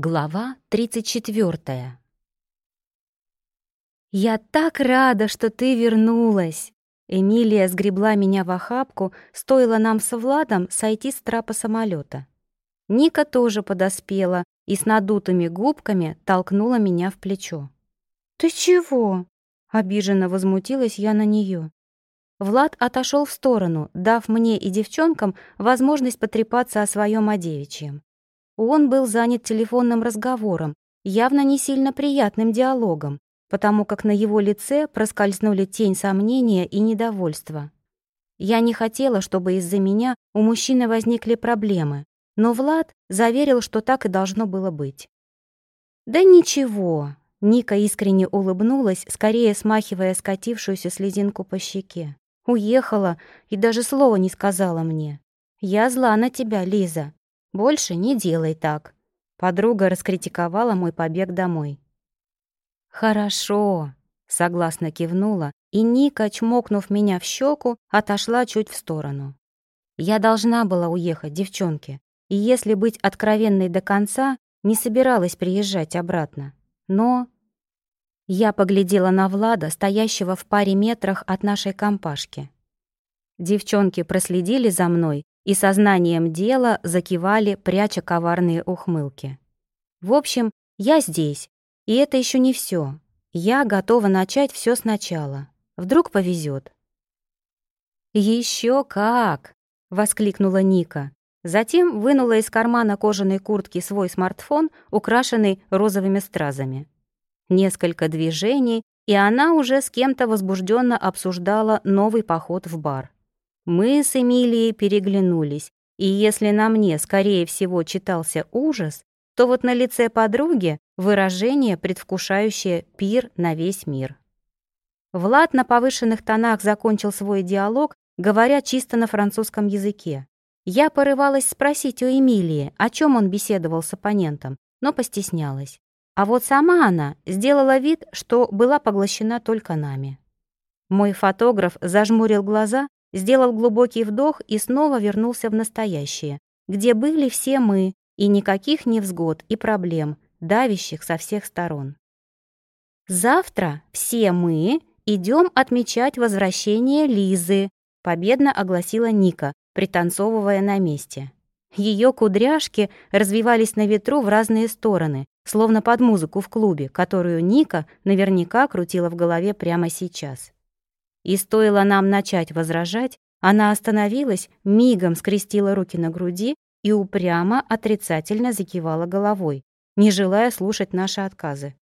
Глава 34 «Я так рада, что ты вернулась!» Эмилия сгребла меня в охапку, стоило нам со Владом сойти с трапа самолета. Ника тоже подоспела и с надутыми губками толкнула меня в плечо. «Ты чего?» — обиженно возмутилась я на нее. Влад отошел в сторону, дав мне и девчонкам возможность потрепаться о своем одевичьем. Он был занят телефонным разговором, явно не сильно приятным диалогом, потому как на его лице проскользнули тень сомнения и недовольства. Я не хотела, чтобы из-за меня у мужчины возникли проблемы, но Влад заверил, что так и должно было быть. «Да ничего», — Ника искренне улыбнулась, скорее смахивая скатившуюся слезинку по щеке. «Уехала и даже слова не сказала мне. Я зла на тебя, Лиза. Больше не делай так. Подруга раскритиковала мой побег домой. Хорошо, согласно кивнула, и Ника, чмокнув меня в щеку, отошла чуть в сторону. Я должна была уехать, девчонки, и если быть откровенной до конца, не собиралась приезжать обратно. Но я поглядела на Влада, стоящего в паре метрах от нашей компашки. Девчонки проследили за мной и сознанием дела закивали, пряча коварные ухмылки. В общем, я здесь, и это еще не все. Я готова начать все сначала. Вдруг повезет. Еще как! воскликнула Ника. Затем вынула из кармана кожаной куртки свой смартфон, украшенный розовыми стразами. Несколько движений, и она уже с кем-то возбужденно обсуждала новый поход в бар. Мы с Эмилией переглянулись, и если на мне, скорее всего, читался ужас, то вот на лице подруги выражение, предвкушающее пир на весь мир. Влад на повышенных тонах закончил свой диалог, говоря чисто на французском языке. Я порывалась спросить у Эмилии, о чем он беседовал с оппонентом, но постеснялась. А вот сама она сделала вид, что была поглощена только нами. Мой фотограф зажмурил глаза сделал глубокий вдох и снова вернулся в настоящее, где были все мы, и никаких невзгод и проблем, давящих со всех сторон. «Завтра все мы идем отмечать возвращение Лизы», победно огласила Ника, пританцовывая на месте. Ее кудряшки развивались на ветру в разные стороны, словно под музыку в клубе, которую Ника наверняка крутила в голове прямо сейчас. И стоило нам начать возражать, она остановилась, мигом скрестила руки на груди и упрямо отрицательно закивала головой, не желая слушать наши отказы.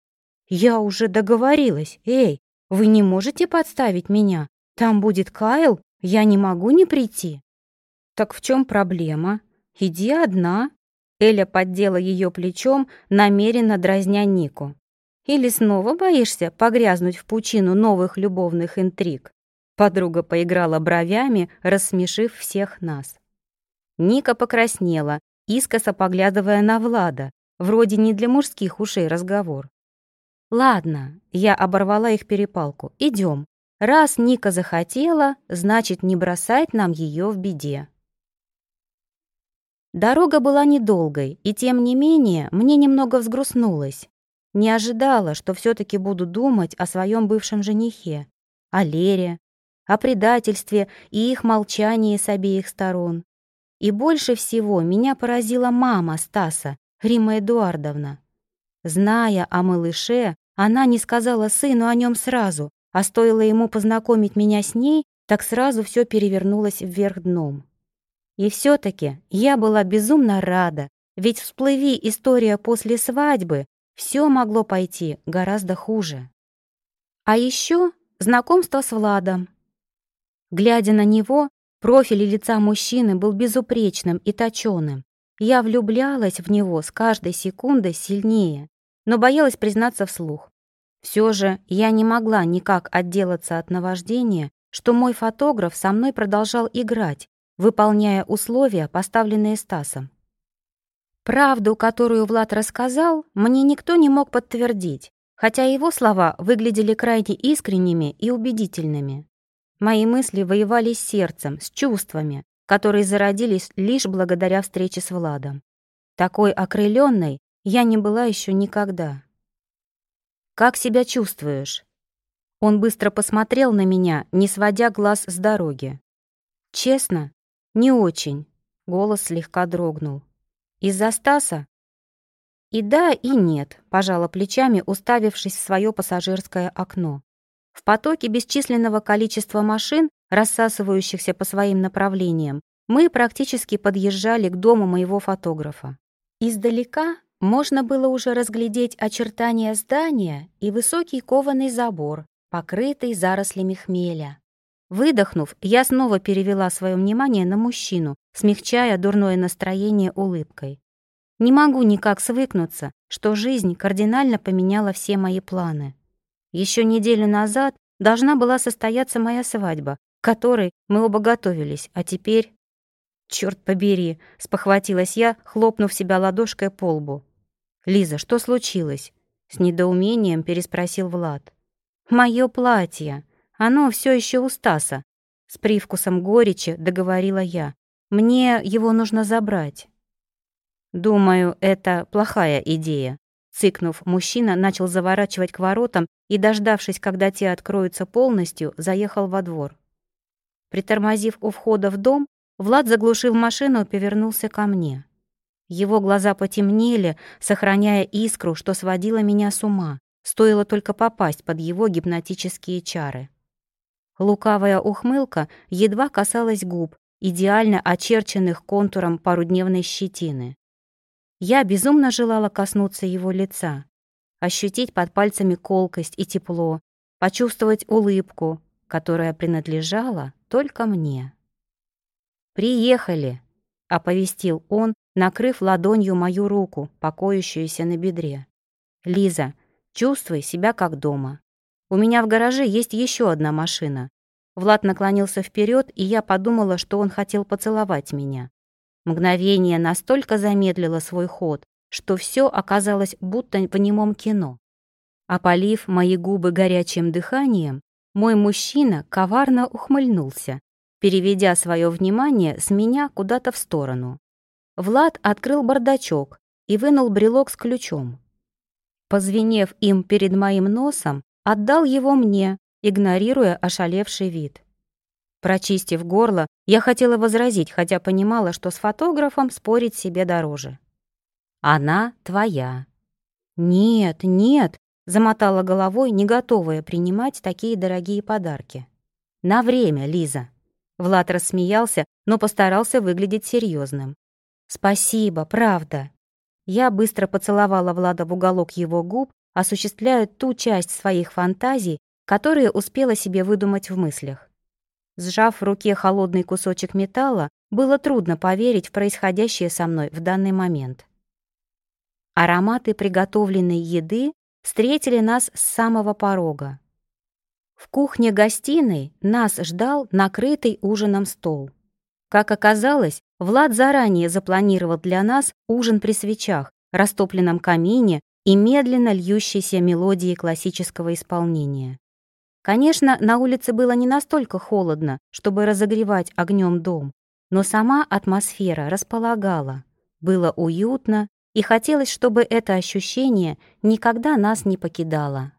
«Я уже договорилась. Эй, вы не можете подставить меня? Там будет Кайл, я не могу не прийти». «Так в чем проблема? Иди одна». Эля поддела ее плечом, намеренно дразня Нику. «Или снова боишься погрязнуть в пучину новых любовных интриг?» Подруга поиграла бровями, рассмешив всех нас. Ника покраснела, искоса поглядывая на Влада. Вроде не для мужских ушей разговор. «Ладно», — я оборвала их перепалку, — «идем. Раз Ника захотела, значит, не бросать нам ее в беде». Дорога была недолгой, и тем не менее мне немного взгрустнулось. Не ожидала, что все таки буду думать о своем бывшем женихе, о Лере, о предательстве и их молчании с обеих сторон. И больше всего меня поразила мама Стаса, Рима Эдуардовна. Зная о малыше, она не сказала сыну о нем сразу, а стоило ему познакомить меня с ней, так сразу все перевернулось вверх дном. И все таки я была безумно рада, ведь всплыви история после свадьбы, все могло пойти гораздо хуже. А еще знакомство с Владом, Глядя на него, профиль лица мужчины был безупречным и точёным. Я влюблялась в него с каждой секундой сильнее, но боялась признаться вслух. Все же я не могла никак отделаться от наваждения, что мой фотограф со мной продолжал играть, выполняя условия, поставленные Стасом. Правду, которую Влад рассказал, мне никто не мог подтвердить, хотя его слова выглядели крайне искренними и убедительными. Мои мысли воевали с сердцем, с чувствами, которые зародились лишь благодаря встрече с Владом. Такой окрыленной я не была еще никогда. «Как себя чувствуешь?» Он быстро посмотрел на меня, не сводя глаз с дороги. «Честно, не очень», — голос слегка дрогнул. «Из-за Стаса?» «И да, и нет», — пожала плечами, уставившись в свое пассажирское окно. В потоке бесчисленного количества машин, рассасывающихся по своим направлениям, мы практически подъезжали к дому моего фотографа. Издалека можно было уже разглядеть очертания здания и высокий кованый забор, покрытый зарослями хмеля. Выдохнув, я снова перевела свое внимание на мужчину, смягчая дурное настроение улыбкой. Не могу никак свыкнуться, что жизнь кардинально поменяла все мои планы. Еще неделю назад должна была состояться моя свадьба, к которой мы оба готовились, а теперь... Черт побери, спохватилась я, хлопнув себя ладошкой по лбу. «Лиза, что случилось?» С недоумением переспросил Влад. «Мое платье. Оно все еще у Стаса». С привкусом горечи договорила я. «Мне его нужно забрать». «Думаю, это плохая идея», Цыкнув, мужчина начал заворачивать к воротам и, дождавшись, когда те откроются полностью, заехал во двор. Притормозив у входа в дом, Влад заглушил машину и повернулся ко мне. Его глаза потемнели, сохраняя искру, что сводило меня с ума. Стоило только попасть под его гипнотические чары. Лукавая ухмылка едва касалась губ, идеально очерченных контуром парудневной щетины. Я безумно желала коснуться его лица, ощутить под пальцами колкость и тепло, почувствовать улыбку, которая принадлежала только мне. «Приехали!» — оповестил он, накрыв ладонью мою руку, покоящуюся на бедре. «Лиза, чувствуй себя как дома. У меня в гараже есть еще одна машина». Влад наклонился вперед, и я подумала, что он хотел поцеловать меня. Мгновение настолько замедлило свой ход, что все оказалось будто в немом кино. Опалив мои губы горячим дыханием, мой мужчина коварно ухмыльнулся, переведя свое внимание с меня куда-то в сторону. Влад открыл бардачок и вынул брелок с ключом. Позвенев им перед моим носом, отдал его мне, игнорируя ошалевший вид. Прочистив горло, я хотела возразить, хотя понимала, что с фотографом спорить себе дороже. «Она твоя». «Нет, нет», — замотала головой, не готовая принимать такие дорогие подарки. «На время, Лиза». Влад рассмеялся, но постарался выглядеть серьезным. «Спасибо, правда». Я быстро поцеловала Влада в уголок его губ, осуществляя ту часть своих фантазий, которые успела себе выдумать в мыслях. Сжав в руке холодный кусочек металла, было трудно поверить в происходящее со мной в данный момент. Ароматы приготовленной еды встретили нас с самого порога. В кухне-гостиной нас ждал накрытый ужином стол. Как оказалось, Влад заранее запланировал для нас ужин при свечах, растопленном камине и медленно льющейся мелодии классического исполнения. Конечно, на улице было не настолько холодно, чтобы разогревать огнем дом, но сама атмосфера располагала. Было уютно, и хотелось, чтобы это ощущение никогда нас не покидало.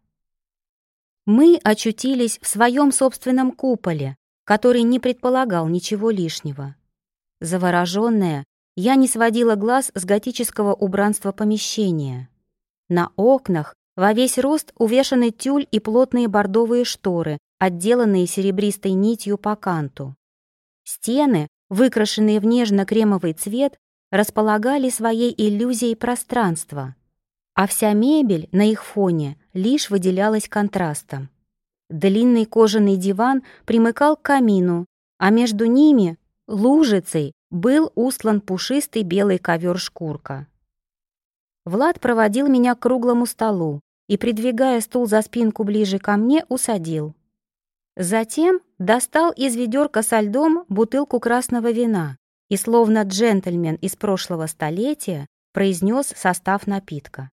Мы очутились в своем собственном куполе, который не предполагал ничего лишнего. Завороженная, я не сводила глаз с готического убранства помещения. На окнах во весь рост увешаны тюль и плотные бордовые шторы, отделанные серебристой нитью по канту. Стены, выкрашенные в нежно-кремовый цвет, располагали своей иллюзией пространства, а вся мебель на их фоне лишь выделялась контрастом. Длинный кожаный диван примыкал к камину, а между ними, лужицей, был устлан пушистый белый ковер-шкурка. Влад проводил меня к круглому столу, и, придвигая стул за спинку ближе ко мне, усадил. Затем достал из ведерка со льдом бутылку красного вина и, словно джентльмен из прошлого столетия, произнес состав напитка.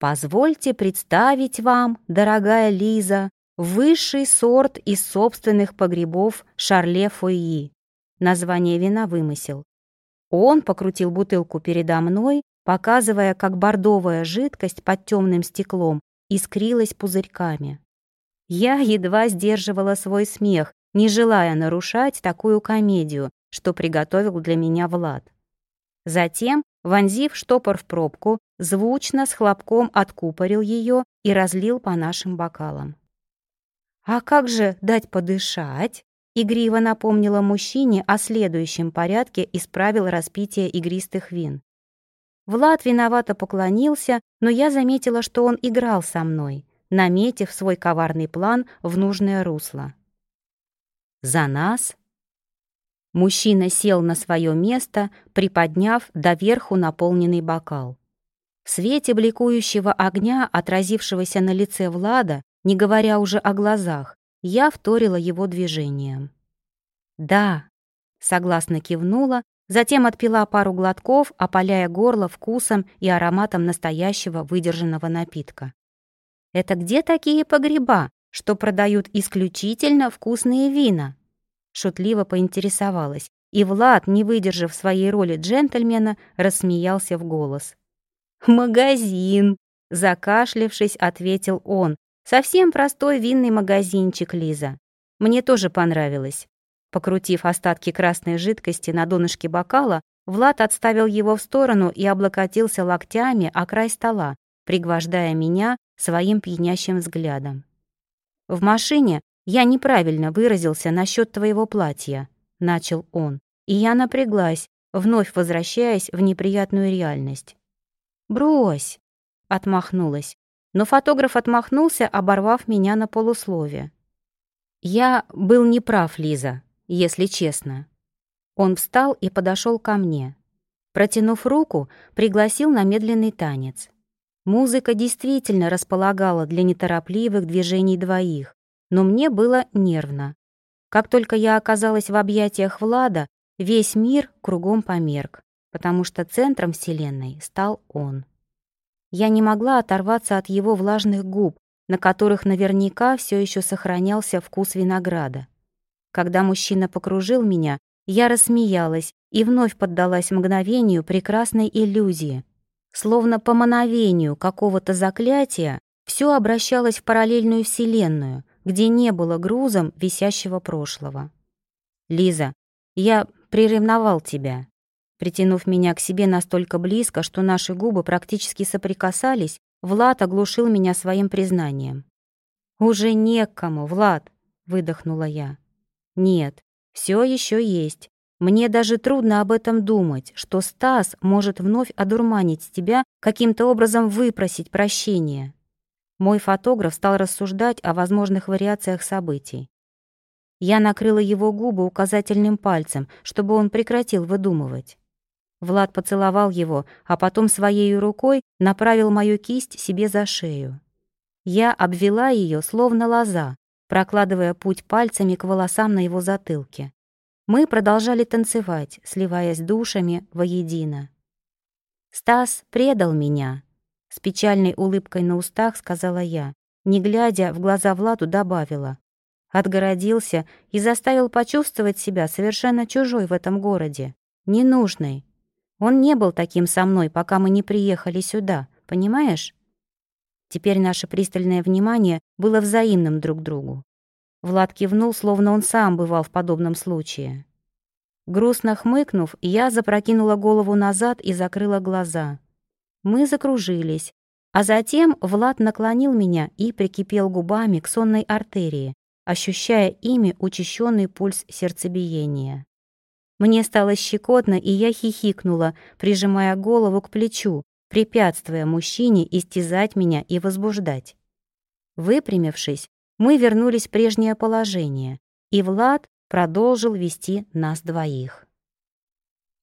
«Позвольте представить вам, дорогая Лиза, высший сорт из собственных погребов Шарле Фойи». Название вина вымысел. Он покрутил бутылку передо мной, показывая, как бордовая жидкость под темным стеклом искрилась пузырьками. Я едва сдерживала свой смех, не желая нарушать такую комедию, что приготовил для меня Влад. Затем, вонзив штопор в пробку, звучно с хлопком откупорил ее и разлил по нашим бокалам. «А как же дать подышать?» Игриво напомнила мужчине о следующем порядке и справил распитие игристых вин. Влад виновато поклонился, но я заметила, что он играл со мной, наметив свой коварный план в нужное русло. «За нас?» Мужчина сел на свое место, приподняв доверху наполненный бокал. В свете бликующего огня, отразившегося на лице Влада, не говоря уже о глазах, я вторила его движением. «Да», — согласно кивнула, затем отпила пару глотков, опаляя горло вкусом и ароматом настоящего выдержанного напитка. «Это где такие погреба, что продают исключительно вкусные вина?» Шутливо поинтересовалась, и Влад, не выдержав своей роли джентльмена, рассмеялся в голос. «Магазин!» — закашлявшись, ответил он, Совсем простой винный магазинчик, Лиза. Мне тоже понравилось. Покрутив остатки красной жидкости на донышке бокала, Влад отставил его в сторону и облокотился локтями о край стола, пригвождая меня своим пьянящим взглядом. «В машине я неправильно выразился насчет твоего платья», — начал он, и я напряглась, вновь возвращаясь в неприятную реальность. «Брось!» — отмахнулась. Но фотограф отмахнулся, оборвав меня на полуслове. Я был неправ, Лиза, если честно. Он встал и подошел ко мне. Протянув руку, пригласил на медленный танец. Музыка действительно располагала для неторопливых движений двоих, но мне было нервно. Как только я оказалась в объятиях Влада, весь мир кругом померк, потому что центром Вселенной стал он. Я не могла оторваться от его влажных губ, на которых наверняка все еще сохранялся вкус винограда. Когда мужчина покружил меня, я рассмеялась и вновь поддалась мгновению прекрасной иллюзии. Словно по мановению какого-то заклятия все обращалось в параллельную вселенную, где не было грузом висящего прошлого. «Лиза, я приревновал тебя», Притянув меня к себе настолько близко, что наши губы практически соприкасались, Влад оглушил меня своим признанием. «Уже некому, Влад!» — выдохнула я. «Нет, все еще есть. Мне даже трудно об этом думать, что Стас может вновь одурманить тебя, каким-то образом выпросить прощения». Мой фотограф стал рассуждать о возможных вариациях событий. Я накрыла его губы указательным пальцем, чтобы он прекратил выдумывать. Влад поцеловал его, а потом своей рукой направил мою кисть себе за шею. Я обвела ее, словно лоза, прокладывая путь пальцами к волосам на его затылке. Мы продолжали танцевать, сливаясь душами воедино. «Стас предал меня», — с печальной улыбкой на устах сказала я, не глядя в глаза Владу добавила. Отгородился и заставил почувствовать себя совершенно чужой в этом городе, ненужной, он не был таким со мной, пока мы не приехали сюда, понимаешь? Теперь наше пристальное внимание было взаимным друг другу. Влад кивнул, словно он сам бывал в подобном случае. Грустно хмыкнув, я запрокинула голову назад и закрыла глаза. Мы закружились, а затем Влад наклонил меня и прикипел губами к сонной артерии, ощущая ими учащенный пульс сердцебиения. Мне стало щекотно, и я хихикнула, прижимая голову к плечу, препятствуя мужчине истязать меня и возбуждать. Выпрямившись, мы вернулись в прежнее положение, и Влад продолжил вести нас двоих.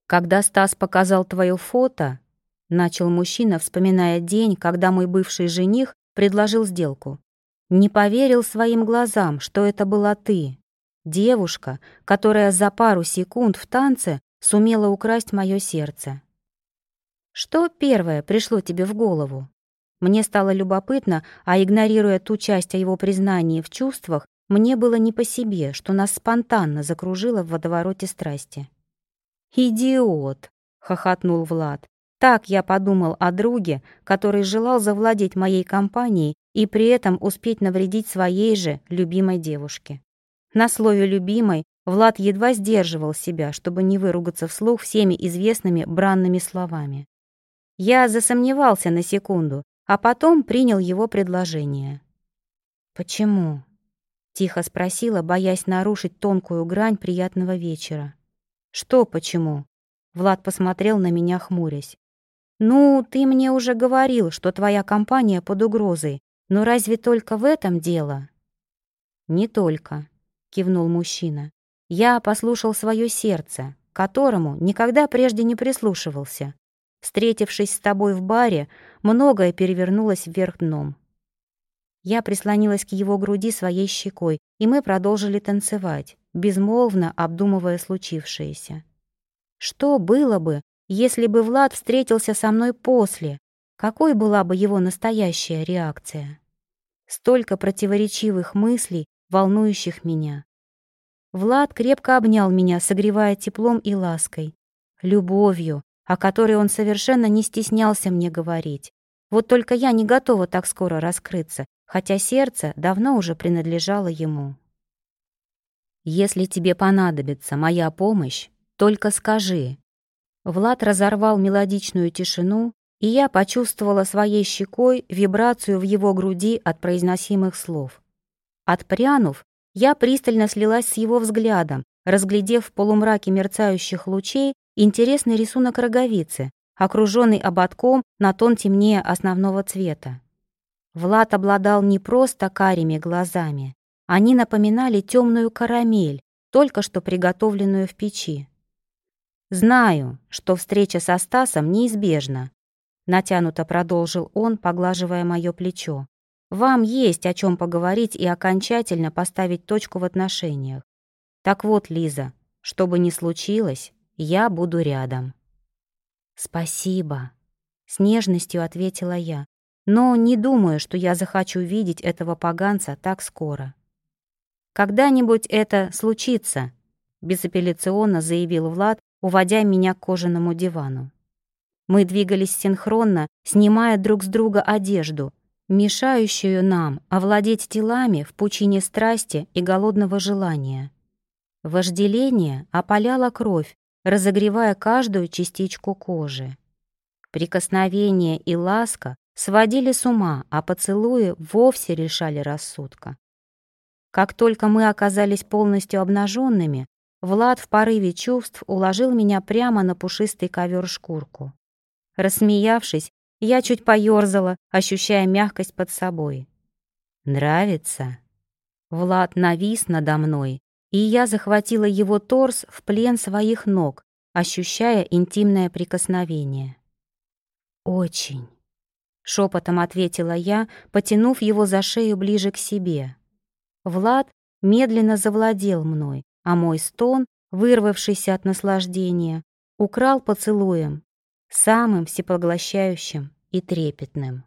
«Когда Стас показал твое фото», — начал мужчина, вспоминая день, когда мой бывший жених предложил сделку, «не поверил своим глазам, что это была ты, Девушка, которая за пару секунд в танце сумела украсть мое сердце. Что первое пришло тебе в голову? Мне стало любопытно, а игнорируя ту часть о его признании в чувствах, мне было не по себе, что нас спонтанно закружило в водовороте страсти. «Идиот!» — хохотнул Влад. Так я подумал о друге, который желал завладеть моей компанией и при этом успеть навредить своей же любимой девушке. На слове «любимой» Влад едва сдерживал себя, чтобы не выругаться вслух всеми известными бранными словами. Я засомневался на секунду, а потом принял его предложение. «Почему?» — тихо спросила, боясь нарушить тонкую грань приятного вечера. «Что почему?» — Влад посмотрел на меня, хмурясь. «Ну, ты мне уже говорил, что твоя компания под угрозой, но разве только в этом дело?» «Не только», — кивнул мужчина. «Я послушал свое сердце, которому никогда прежде не прислушивался. Встретившись с тобой в баре, многое перевернулось вверх дном. Я прислонилась к его груди своей щекой, и мы продолжили танцевать, безмолвно обдумывая случившееся. Что было бы, если бы Влад встретился со мной после, какой была бы его настоящая реакция? Столько противоречивых мыслей, волнующих меня. Влад крепко обнял меня, согревая теплом и лаской, любовью, о которой он совершенно не стеснялся мне говорить. Вот только я не готова так скоро раскрыться, хотя сердце давно уже принадлежало ему. «Если тебе понадобится моя помощь, только скажи», Влад разорвал мелодичную тишину, и я почувствовала своей щекой вибрацию в его груди от произносимых слов. Отпрянув, я пристально слилась с его взглядом, разглядев в полумраке мерцающих лучей интересный рисунок роговицы, окруженный ободком на тон темнее основного цвета. Влад обладал не просто карими глазами, они напоминали темную карамель, только что приготовленную в печи. «Знаю, что встреча со Стасом неизбежна», — натянуто продолжил он, поглаживая мое плечо. «Вам есть о чем поговорить и окончательно поставить точку в отношениях. Так вот, Лиза, что бы ни случилось, я буду рядом». «Спасибо», — с нежностью ответила я, «но не думаю, что я захочу видеть этого поганца так скоро». «Когда-нибудь это случится», — безапелляционно заявил Влад, уводя меня к кожаному дивану. Мы двигались синхронно, снимая друг с друга одежду, мешающую нам овладеть телами в пучине страсти и голодного желания. Вожделение опаляло кровь, разогревая каждую частичку кожи. Прикосновение и ласка сводили с ума, а поцелуи вовсе решали рассудка. Как только мы оказались полностью обнаженными, Влад в порыве чувств уложил меня прямо на пушистый ковер-шкурку. Рассмеявшись, я чуть поёрзала, ощущая мягкость под собой. «Нравится?» Влад навис надо мной, и я захватила его торс в плен своих ног, ощущая интимное прикосновение. «Очень», — шепотом ответила я, потянув его за шею ближе к себе. Влад медленно завладел мной, а мой стон, вырвавшийся от наслаждения, украл поцелуем, самым всепоглощающим и трепетным.